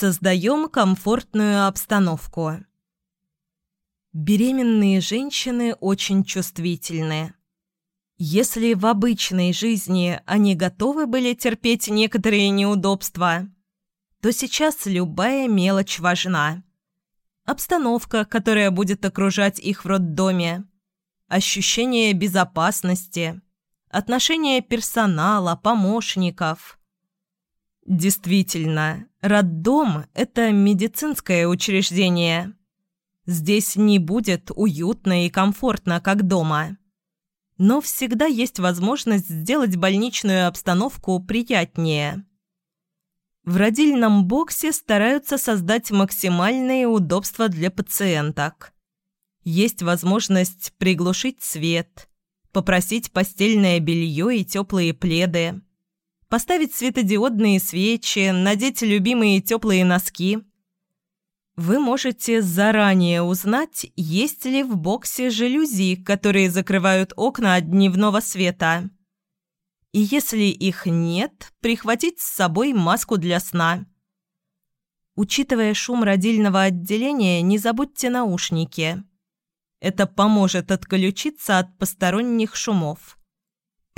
Создаем комфортную обстановку. Беременные женщины очень чувствительны. Если в обычной жизни они готовы были терпеть некоторые неудобства, то сейчас любая мелочь важна. Обстановка, которая будет окружать их в роддоме, ощущение безопасности, отношение персонала, помощников. Действительно, роддом – это медицинское учреждение. Здесь не будет уютно и комфортно, как дома. Но всегда есть возможность сделать больничную обстановку приятнее. В родильном боксе стараются создать максимальные удобства для пациенток. Есть возможность приглушить свет, попросить постельное белье и теплые пледы, поставить светодиодные свечи, надеть любимые теплые носки – вы можете заранее узнать, есть ли в боксе жалюзи, которые закрывают окна от дневного света. И если их нет, прихватить с собой маску для сна. Учитывая шум родильного отделения, не забудьте наушники. Это поможет отключиться от посторонних шумов.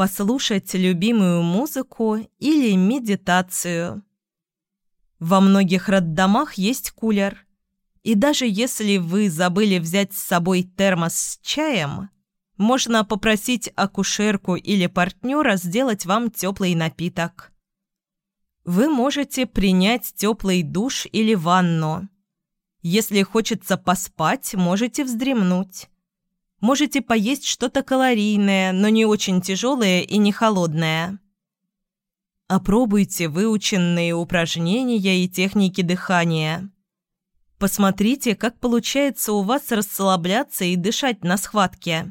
Послушать любимую музыку или медитацию. Во многих роддомах есть кулер – и даже если вы забыли взять с собой термос с чаем, можно попросить акушерку или партнера сделать вам теплый напиток. Вы можете принять теплый душ или ванну. Если хочется поспать, можете вздремнуть. Можете поесть что-то калорийное, но не очень тяжелое и не холодное. Опробуйте выученные упражнения и техники дыхания – Посмотрите, как получается у вас расслабляться и дышать на схватке.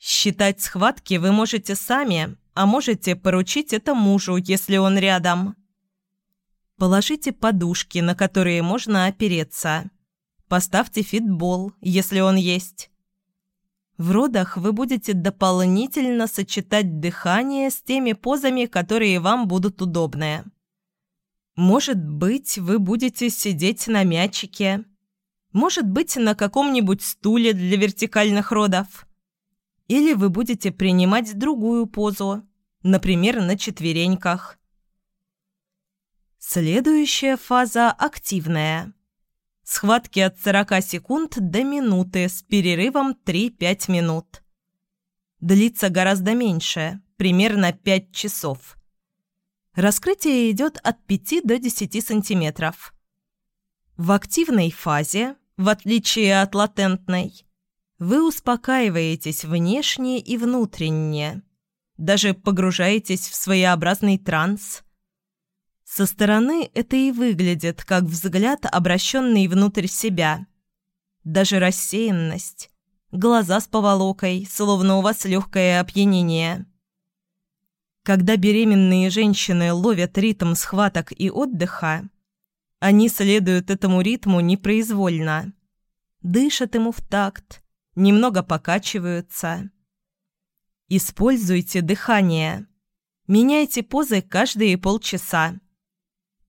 Считать схватки вы можете сами, а можете поручить это мужу, если он рядом. Положите подушки, на которые можно опереться. Поставьте фитбол, если он есть. В родах вы будете дополнительно сочетать дыхание с теми позами, которые вам будут удобны. Может быть, вы будете сидеть на мячике. Может быть, на каком-нибудь стуле для вертикальных родов. Или вы будете принимать другую позу, например, на четвереньках. Следующая фаза активная. Схватки от 40 секунд до минуты с перерывом 3-5 минут. Длится гораздо меньше, примерно 5 часов. Раскрытие идет от 5 до 10 сантиметров. В активной фазе, в отличие от латентной, вы успокаиваетесь внешне и внутренне, даже погружаетесь в своеобразный транс. Со стороны это и выглядит как взгляд, обращенный внутрь себя. Даже рассеянность, глаза с поволокой, словно у вас легкое опьянение – когда беременные женщины ловят ритм схваток и отдыха, они следуют этому ритму непроизвольно. Дышат ему в такт, немного покачиваются. Используйте дыхание. Меняйте позы каждые полчаса.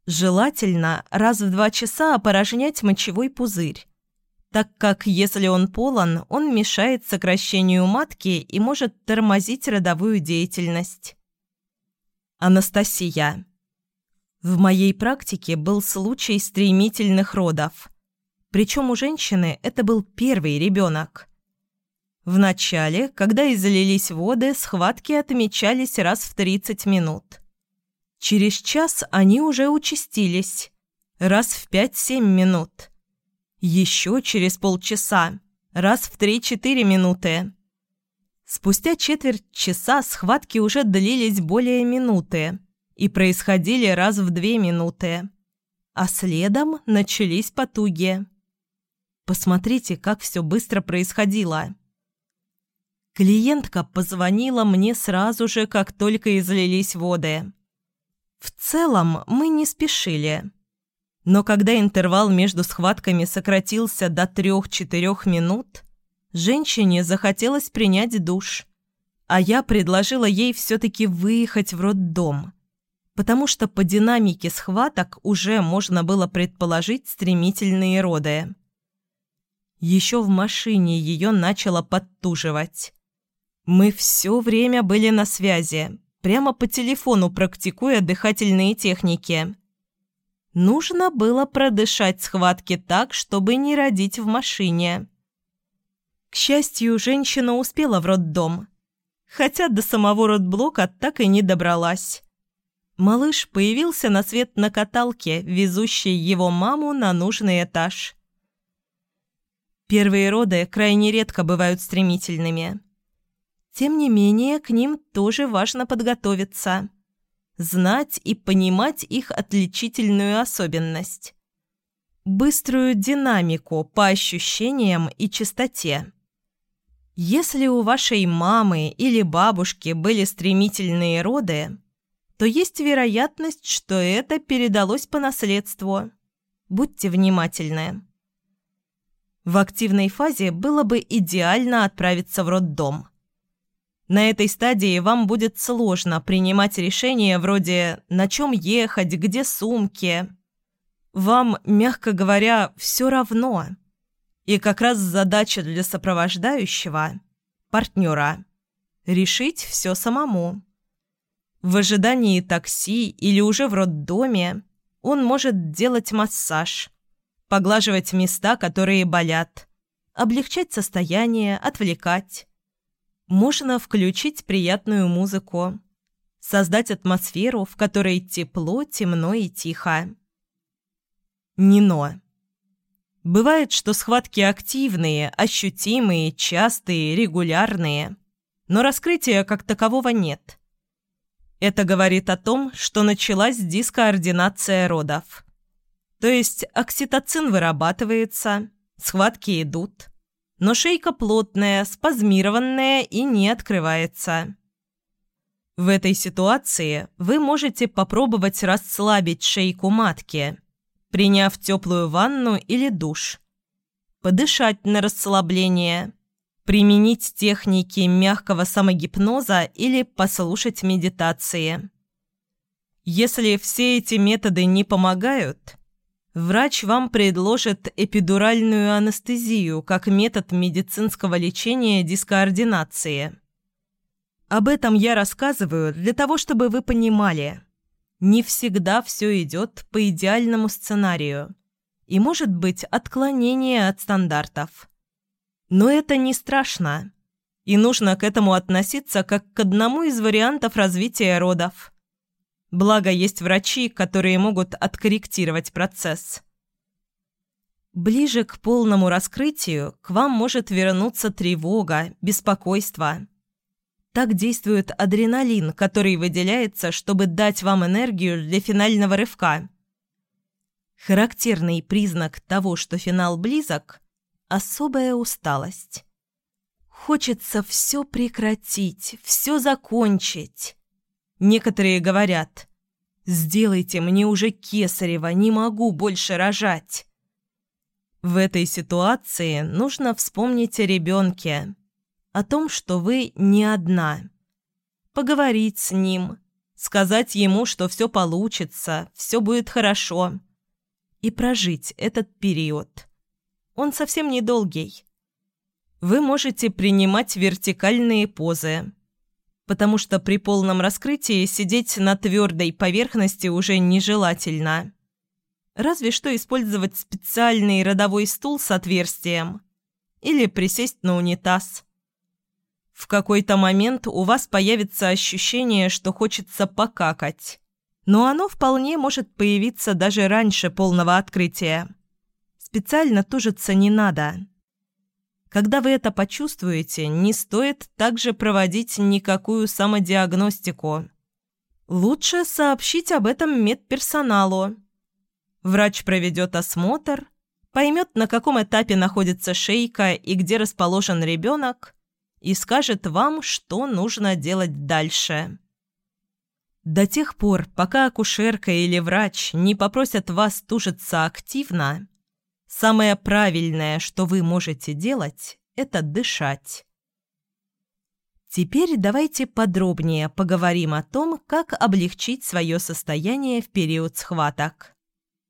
Желательно раз в два часа опорожнять мочевой пузырь, так как если он полон, он мешает сокращению матки и может тормозить родовую деятельность. Анастасия. В моей практике был случай стремительных родов. Причем у женщины это был первый ребенок. Вначале, когда излились воды, схватки отмечались раз в 30 минут. Через час они уже участились. Раз в 5-7 минут. Еще через полчаса. Раз в 3-4 минуты. Спустя четверть часа схватки уже длились более минуты и происходили раз в две минуты. А следом начались потуги. Посмотрите, как все быстро происходило. Клиентка позвонила мне сразу же, как только излились воды. В целом мы не спешили. Но когда интервал между схватками сократился до трех-четырех минут – Женщине захотелось принять душ, а я предложила ей все-таки выехать в роддом. потому что по динамике схваток уже можно было предположить стремительные роды. Еще в машине ее начало подтуживать. Мы все время были на связи, прямо по телефону практикуя дыхательные техники. Нужно было продышать схватки так, чтобы не родить в машине. К счастью, женщина успела в роддом, хотя до самого родблока так и не добралась. Малыш появился на свет на каталке, везущей его маму на нужный этаж. Первые роды крайне редко бывают стремительными. Тем не менее, к ним тоже важно подготовиться. Знать и понимать их отличительную особенность. Быструю динамику по ощущениям и частоте. Если у вашей мамы или бабушки были стремительные роды, то есть вероятность, что это передалось по наследству. Будьте внимательны. В активной фазе было бы идеально отправиться в роддом. На этой стадии вам будет сложно принимать решения вроде «на чем ехать», «где сумки». Вам, мягко говоря, все равно. И как раз задача для сопровождающего, партнера, решить все самому. В ожидании такси или уже в роддоме он может делать массаж – поглаживать места, которые болят, облегчать состояние, отвлекать. Можно включить приятную музыку, создать атмосферу, в которой тепло, темно и тихо. Нино. Бывает, что схватки активные, ощутимые, частые, регулярные, но раскрытия как такового нет. Это говорит о том, что началась дискоординация родов. То есть окситоцин вырабатывается, схватки идут, но шейка плотная, спазмированная и не открывается. В этой ситуации вы можете попробовать расслабить шейку матки, приняв теплую ванну или душ, подышать на расслабление, применить техники мягкого самогипноза или послушать медитации. Если все эти методы не помогают – Врач вам предложит эпидуральную анестезию как метод медицинского лечения дискоординации. Об этом я рассказываю для того, чтобы вы понимали. Не всегда все идет по идеальному сценарию. И может быть отклонение от стандартов. Но это не страшно. И нужно к этому относиться как к одному из вариантов развития родов – Благо, есть врачи, которые могут откорректировать процесс. Ближе к полному раскрытию к вам может вернуться тревога, беспокойство. Так действует адреналин, который выделяется, чтобы дать вам энергию для финального рывка. Характерный признак того, что финал близок – особая усталость. Хочется все прекратить, все закончить. Некоторые говорят «Сделайте мне уже кесарево, не могу больше рожать». В этой ситуации нужно вспомнить о ребенке, о том, что вы не одна. Поговорить с ним, сказать ему, что все получится, все будет хорошо. И прожить этот период. Он совсем недолгий. Вы можете принимать вертикальные позы потому что при полном раскрытии сидеть на твердой поверхности уже нежелательно. Разве что использовать специальный родовой стул с отверстием или присесть на унитаз. В какой-то момент у вас появится ощущение, что хочется покакать, но оно вполне может появиться даже раньше полного открытия. Специально тужиться не надо. Когда вы это почувствуете, не стоит также проводить никакую самодиагностику. Лучше сообщить об этом медперсоналу. Врач проведет осмотр, поймет, на каком этапе находится шейка и где расположен ребенок, и скажет вам, что нужно делать дальше. До тех пор, пока акушерка или врач не попросят вас тужиться активно, Самое правильное, что вы можете делать, это дышать. Теперь давайте подробнее поговорим о том, как облегчить свое состояние в период схваток.